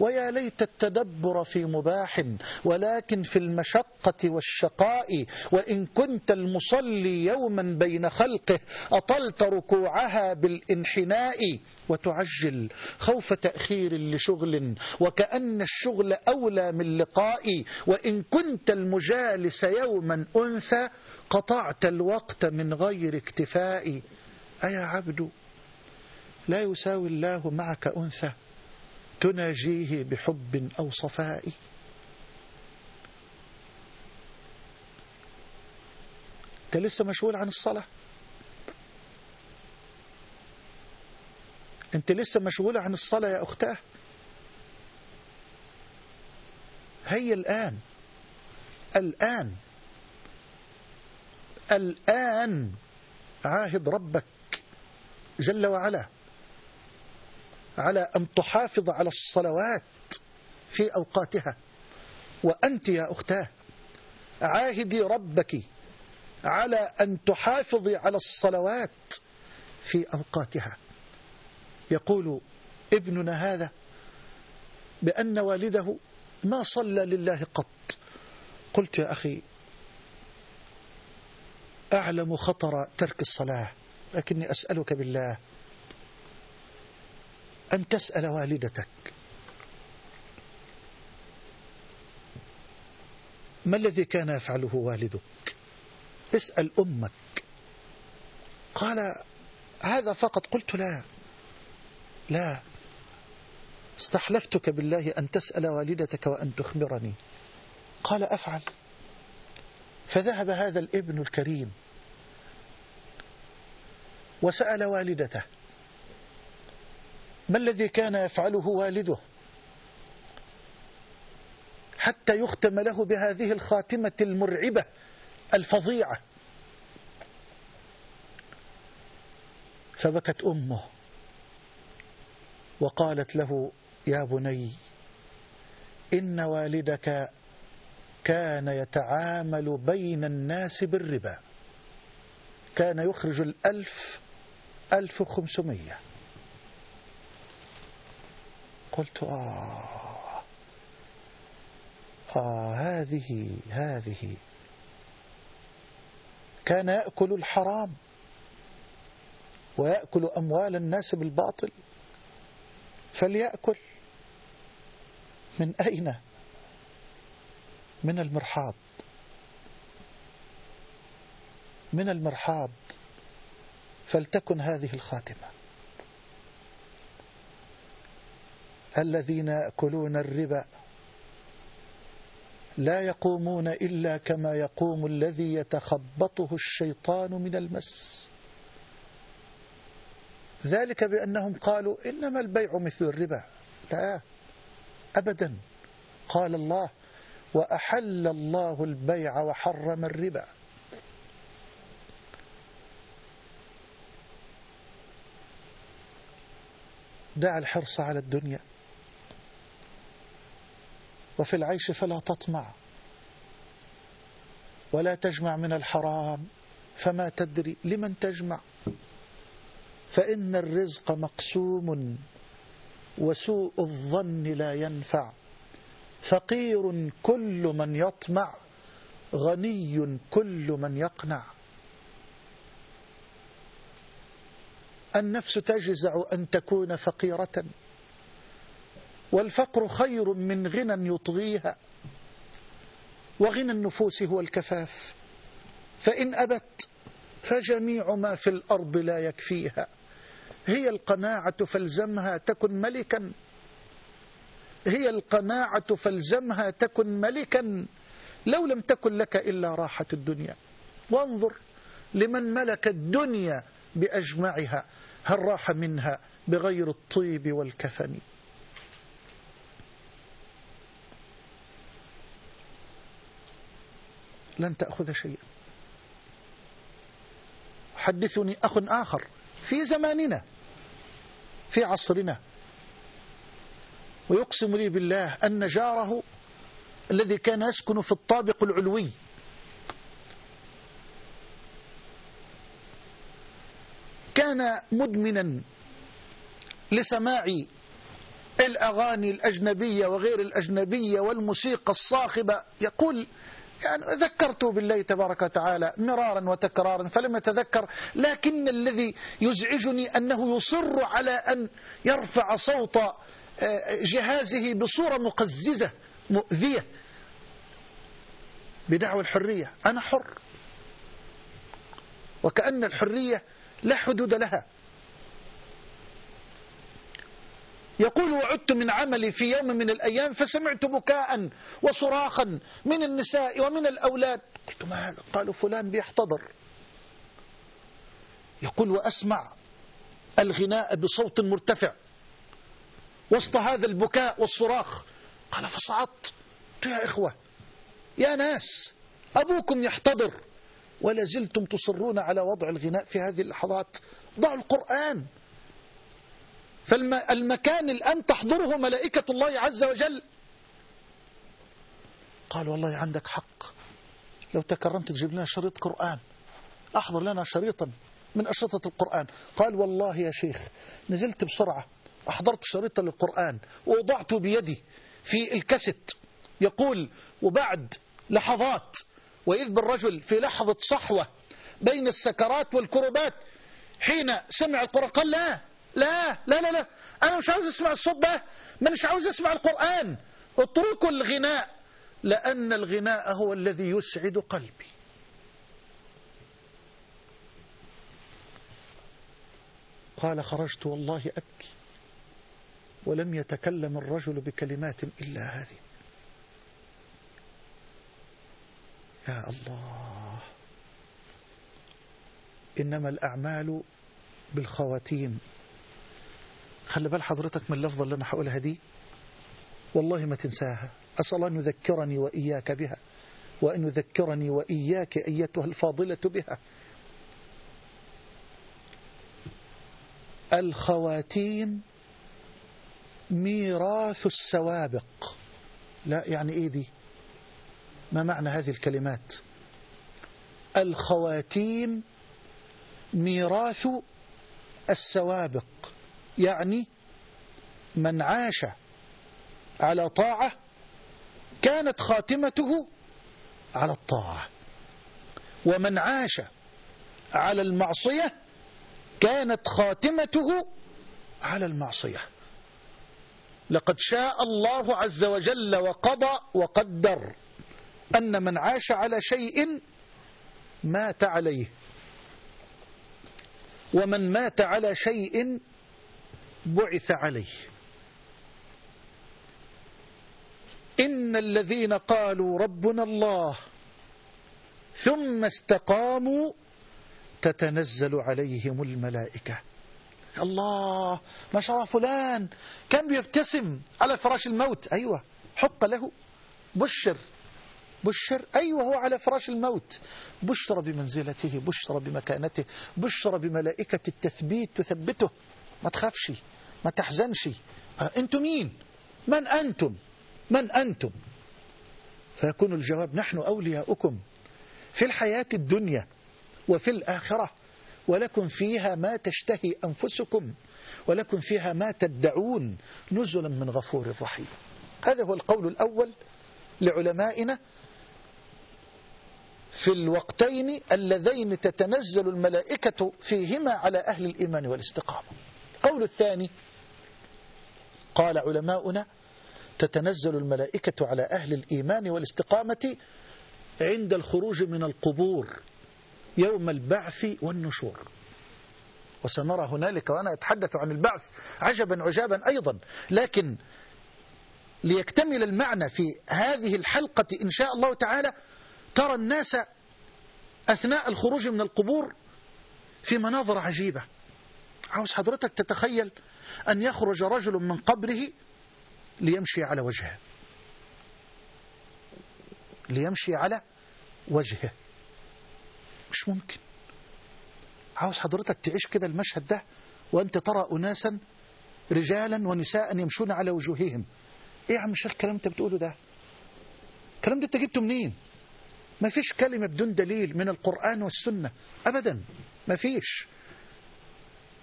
ويا ليت التدبر في مباح ولكن في المشقة والشقاء. وإن كنت المصلي يوما بين خلقه أطلت ركوعها بالانحناء. وتعجل خوف تأخير لشغل وكأن الشغل أولى من لقاء وإن كنت المجالس يوما أنثى قطعت الوقت من غير اكتفاء. أيا عبد؟ لا يساوي الله معك أنثى تناجيه بحب أو صفاء. أنت لسه مشغول عن الصلاة؟ أنت لسه مشغولة عن الصلاة يا أختاه؟ هي الآن الآن الآن عاهد ربك جل وعلا على أن تحافظ على الصلوات في أوقاتها. وأنت يا أختاه عاهدي ربك على أن تحافظي على الصلوات في أوقاتها. يقول ابننا هذا بأن والده ما صلى لله قط. قلت يا أخي أعلم خطر ترك الصلاة لكني أسألك بالله أن تسأل والدتك. ما الذي كان يفعله والدك؟ اسأل أمك. قال هذا فقط. قلت لا لا. استحلفتك بالله أن تسأل والدتك وأن تخبرني. قال أفعل. فذهب هذا الابن الكريم وسأل والدته ما الذي كان يفعله والده؟ حتى يختم له بهذه الخاتمة المرعبة الفظيعة. فبكت أمه وقالت له يا بني إن والدك كان يتعامل بين الناس بالربا. كان يخرج الألف ألف وخمسمية قلت آه آه هذه هذه. كان يأكل الحرام ويأكل أموال الناس بالباطل. فليأكل. من أين؟ من المرحاض. من المرحاض. فلتكن هذه الخاتمة. الذين يأكلون الربا لا يقومون إلا كما يقوم الذي يتخبطه الشيطان من المس. ذلك بأنهم قالوا إنما البيع مثل الربا. لا أبدا. قال الله وأحل الله البيع وحرم الربا. دع الحرص على الدنيا. وفي العيش فلا تطمع. ولا تجمع من الحرام. فما تدري لمن تجمع. فإن الرزق مقسوم وسوء الظن لا ينفع. فقير كل من يطمع غني كل من يقنع. النفس تجزع أن تكون فقيرة والفقر خير من غنى يطغيها وغنى النفوس هو الكفاف. فإن أبت فجميع ما في الأرض لا يكفيها. هي القناعة فالزمها تكن ملكا. هي القناعة فالزمها تكن ملكا لو لم تكن لك إلا راحة الدنيا. وانظر لمن ملك الدنيا بأجمعها هل راح منها بغير الطيب والكفن؟ لن تأخذ شيئا. حدثني أخ آخر في زماننا في عصرنا. ويقسم لي بالله أن جاره الذي كان يسكن في الطابق العلوي. كان مدمنا لسماع الأغاني الأجنبية وغير الأجنبية والموسيقى الصاخبة. يقول يعني ذكرت بالله تبارك وتعالى مرارا وتكرارا فلم يتذكر لكن الذي يزعجني أنه يصر على أن يرفع صوت جهازه بصورة مقززة مؤذية. بدعوى الحرية. أنا حر. وكأن الحرية لا حدود لها. يقول وعدت من عملي في يوم من الأيام فسمعت بكاء وصراخا من النساء ومن الأولاد. قلت ما هذا؟ قالوا فلان بيحتضر. يقول وأسمع الغناء بصوت مرتفع. وسط هذا البكاء والصراخ. قال فصعدت. يا إخوة يا ناس أبوكم يحتضر. ولا زلتم تصرون على وضع الغناء في هذه اللحظات. ضعوا القرآن. فالمكان الآن تحضره ملائكة الله عز وجل. قال والله عندك حق. لو تكرمت تجيب لنا شريط قرآن. أحضر لنا شريطا من أشرطة القرآن. قال والله يا شيخ نزلت بسرعة. أحضرت شريطا للقرآن ووضعته بيدي في الكست يقول وبعد لحظات وإذ بالرجل في لحظة صحوة بين السكرات والكربات حين سمع القرآن قال لا لا لا لا لا أنا مش عاوز أسمع الصوت ده مش عاوز أسمع القرآن اتركوا الغناء لأن الغناء هو الذي يسعد قلبي. قال خرجت والله أبكي. ولم يتكلم الرجل بكلمات إلا هذه. يا الله. إنما الأعمال بالخواتيم. خلي بال حضرتك من اللفظة اللي أنا هقولها دي. والله ما تنساها. أسأل أن يذكرني وإياك بها. وأن يذكرني وإياك أيتها الفاضلة بها. الخواتيم ميراث السوابق. لا يعني إيه دي؟ ما معنى هذه الكلمات؟ الخواتيم ميراث السوابق يعني من عاش على طاعة كانت خاتمته على الطاعة ومن عاش على المعصية كانت خاتمته على المعصية. لقد شاء الله عز وجل وقضى وقدر أن من عاش على شيء مات عليه. ومن مات على شيء بعث عليه. إن الذين قالوا ربنا الله ثم استقاموا تتنزل عليهم الملائكة. الله ما شاء الله فلان. كان بيبتسم على فراش الموت. أيوة. حق له. بشر. بشر. أيوة هو على فراش الموت. بشر بمنزلته بشر بمكانته بشر بملائكة التثبيت تثبته. ما تخافش. ما تحزنش. أنتم مين؟ من أنتم؟ من أنتم؟ فيكون الجواب نحن أولياؤكم في الحياة الدنيا وفي الآخرة. ولكم فيها ما تشتهي أنفسكم ولكم فيها ما تدعون نزلا من غفور رحيم. هذا هو القول الأول لعلمائنا في الوقتين اللذين تتنزل الملائكة فيهما على أهل الإيمان والاستقامة. القول الثاني قال علماؤنا تتنزل الملائكة على أهل الإيمان والاستقامة عند الخروج من القبور. يوم البعث والنشور. وسنرى هنالك وأنا أتحدث عن البعث عجبا عجابا أيضا لكن ليكتمل المعنى في هذه الحلقة إن شاء الله تعالى ترى الناس أثناء الخروج من القبور في مناظر عجيبة. عاوز حضرتك تتخيل أن يخرج رجل من قبره ليمشي على وجهه. ليمشي على وجهه. مش ممكن. عاوز حضرتك تعيش كده المشهد ده وأنت ترى أناسا رجالا ونساء يمشون على وجوههم. إيه يا عم الشيخ الكلام أنت بتقوله ده؟ الكلام ده أنت جبته منين؟ ما فيش كلمة بدون دليل من القرآن والسنة أبدا. ما فيش.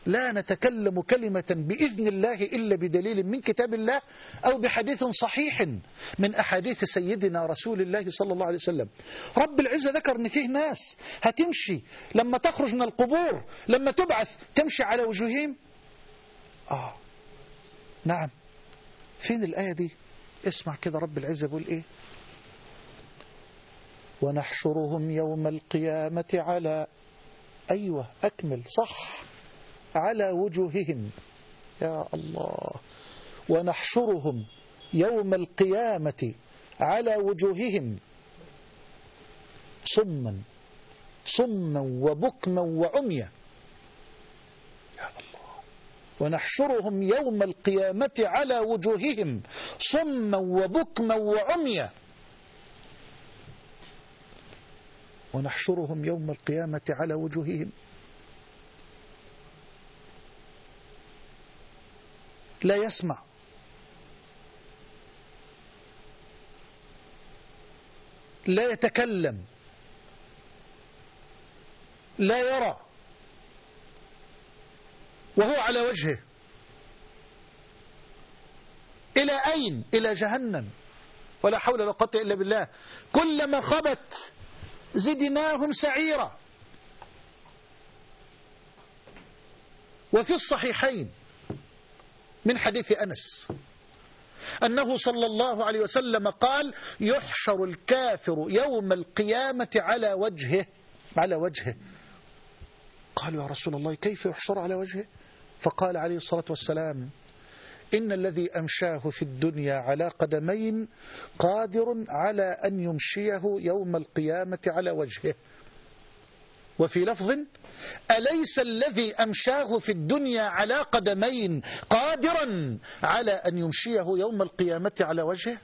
لا نتكلم كلمة بإذن الله إلا بدليل من كتاب الله أو بحديث صحيح من أحاديث سيدنا رسول الله صلى الله عليه وسلم. رب العزة ذكر أن فيه ناس هتمشي لما تخرج من القبور لما تبعث تمشي على وجوههم. آه. نعم. فين الآية دي؟ اسمع كده رب العزة بيقول إيه؟ ونحشرهم يوم القيامة على أيوة أكمل صح. على وجوههم. يا الله. ونحشرهم يوم القيامة على وجوههم. صما صما وبكما وعميا. يا الله. ونحشرهم يوم القيامة على وجوههم. صما وبكما وعميا. ونحشرهم يوم القيامة على وجوههم. لا يسمع. لا يتكلم. لا يرى. وهو على وجهه. إلى أين؟ إلى جهنم. ولا حول ولا قوة إلا بالله. كلما خبت زدناهم سعيرا. وفي الصحيحين من حديث أنس. أنه صلى الله عليه وسلم قال يحشر الكافر يوم القيامة على وجهه. على وجهه. قالوا يا رسول الله كيف يحشر على وجهه؟ فقال عليه الصلاة والسلام إن الذي أمشاه في الدنيا على قدمين قادر على أن يمشيه يوم القيامة على وجهه. وفي لفظ أليس الذي أمشاه في الدنيا على قدمين قادرا على أن يمشيه يوم القيامة على وجهه؟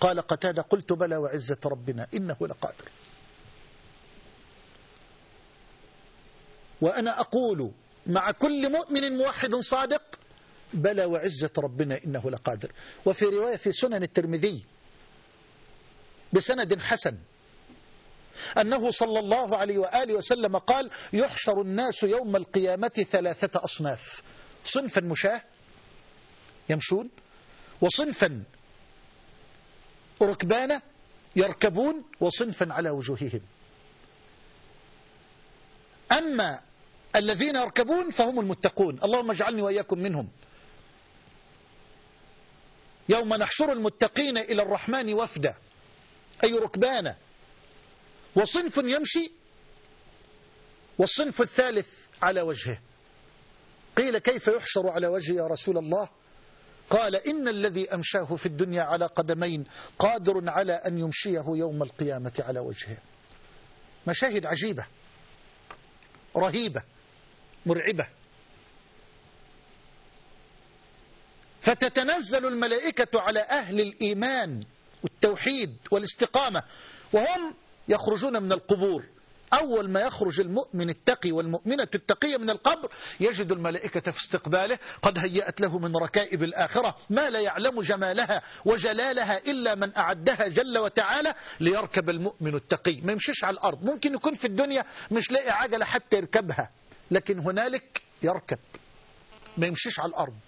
قال قتادة قلت بلى وعزة ربنا إنه لقادر. وأنا أقول مع كل مؤمن موحد صادق بلى وعزة ربنا إنه لقادر. وفي رواية في سنن الترمذي بسند حسن. أنه صلى الله عليه وآله وسلم قال يحشر الناس يوم القيامة ثلاثة أصناف. صنفا مشاة يمشون وصنفا ركبانا يركبون وصنفا على وجوههم. أما الذين يركبون فهم المتقون. اللهم اجعلني وإياكم منهم. يوم نحشر المتقين إلى الرحمن وفدا. أي ركبانا وصنف يمشي والصنف الثالث على وجهه. قيل كيف يحشر على وجهه يا رسول الله؟ قال إن الذي أمشاه في الدنيا على قدمين قادر على أن يمشيه يوم القيامة على وجهه. مشاهد عجيبة رهيبة مرعبة. فتتنزل الملائكة على أهل الإيمان. والتوحيد والاستقامة. وهم يخرجون من القبور. أول ما يخرج المؤمن التقي والمؤمنة التقية من القبر يجد الملائكة في استقباله. قد هيأت له من ركائب الآخرة. ما لا يعلم جمالها وجلالها إلا من أعدها جل وتعالى ليركب المؤمن التقي. ما يمشيش على الأرض. ممكن يكون في الدنيا مش لاقي عجلة حتى يركبها لكن هنالك يركب. ما يمشيش على الأرض.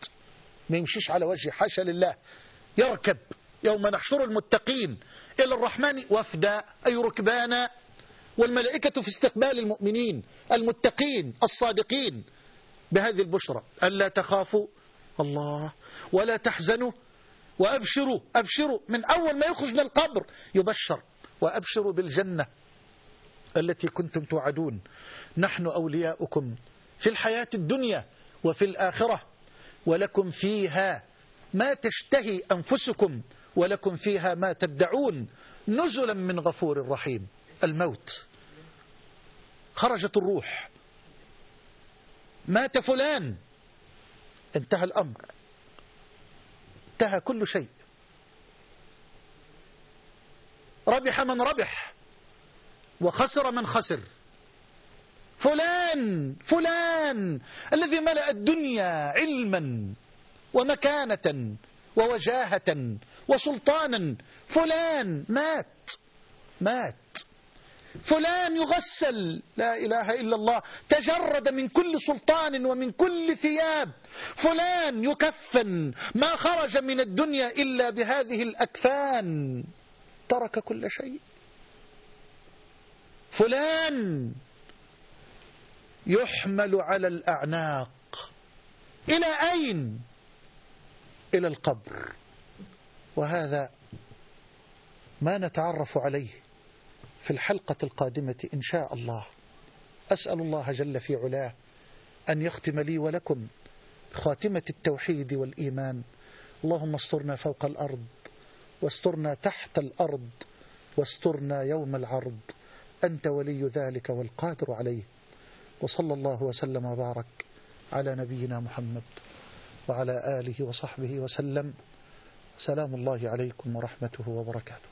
ما يمشيش على وجهه حاشا لله. يركب. يوم نحشر المتقين إلى الرحمن وفدا أي ركبانا. والملائكة في استقبال المؤمنين المتقين الصادقين بهذه البشرى. ألا تخافوا الله ولا تحزنوا وأبشروا أبشروا من أول ما يخرج من القبر يبشر وأبشروا بالجنة التي كنتم توعدون. نحن أولياؤكم في الحياة الدنيا وفي الآخرة ولكم فيها ما تشتهي أنفسكم. ولكم فيها ما تدعون نزلا من غفور رحيم. الموت. خرجت الروح. مات فلان. انتهى الأمر. انتهى كل شيء. ربح من ربح. وخسر من خسر. فلان فلان الذي ملأ الدنيا علما ومكانة ووجاهة وسلطانا فلان مات مات. فلان يغسل لا إله إلا الله تجرد من كل سلطان ومن كل ثياب. فلان يكفن ما خرج من الدنيا إلا بهذه الأكفان. ترك كل شيء. فلان يحمل على الأعناق. إلى أين؟ إلى القبر. وهذا ما نتعرف عليه في الحلقة القادمة إن شاء الله. أسأل الله جل في علاه أن يختم لي ولكم خاتمة التوحيد والإيمان. اللهم استرنا فوق الأرض واسترنا تحت الأرض واسترنا يوم العرض. أنت ولي ذلك والقادر عليه. وصلى الله وسلم وبارك على نبينا محمد. وعلى آله وصحبه وسلم. سلام الله عليكم ورحمته وبركاته.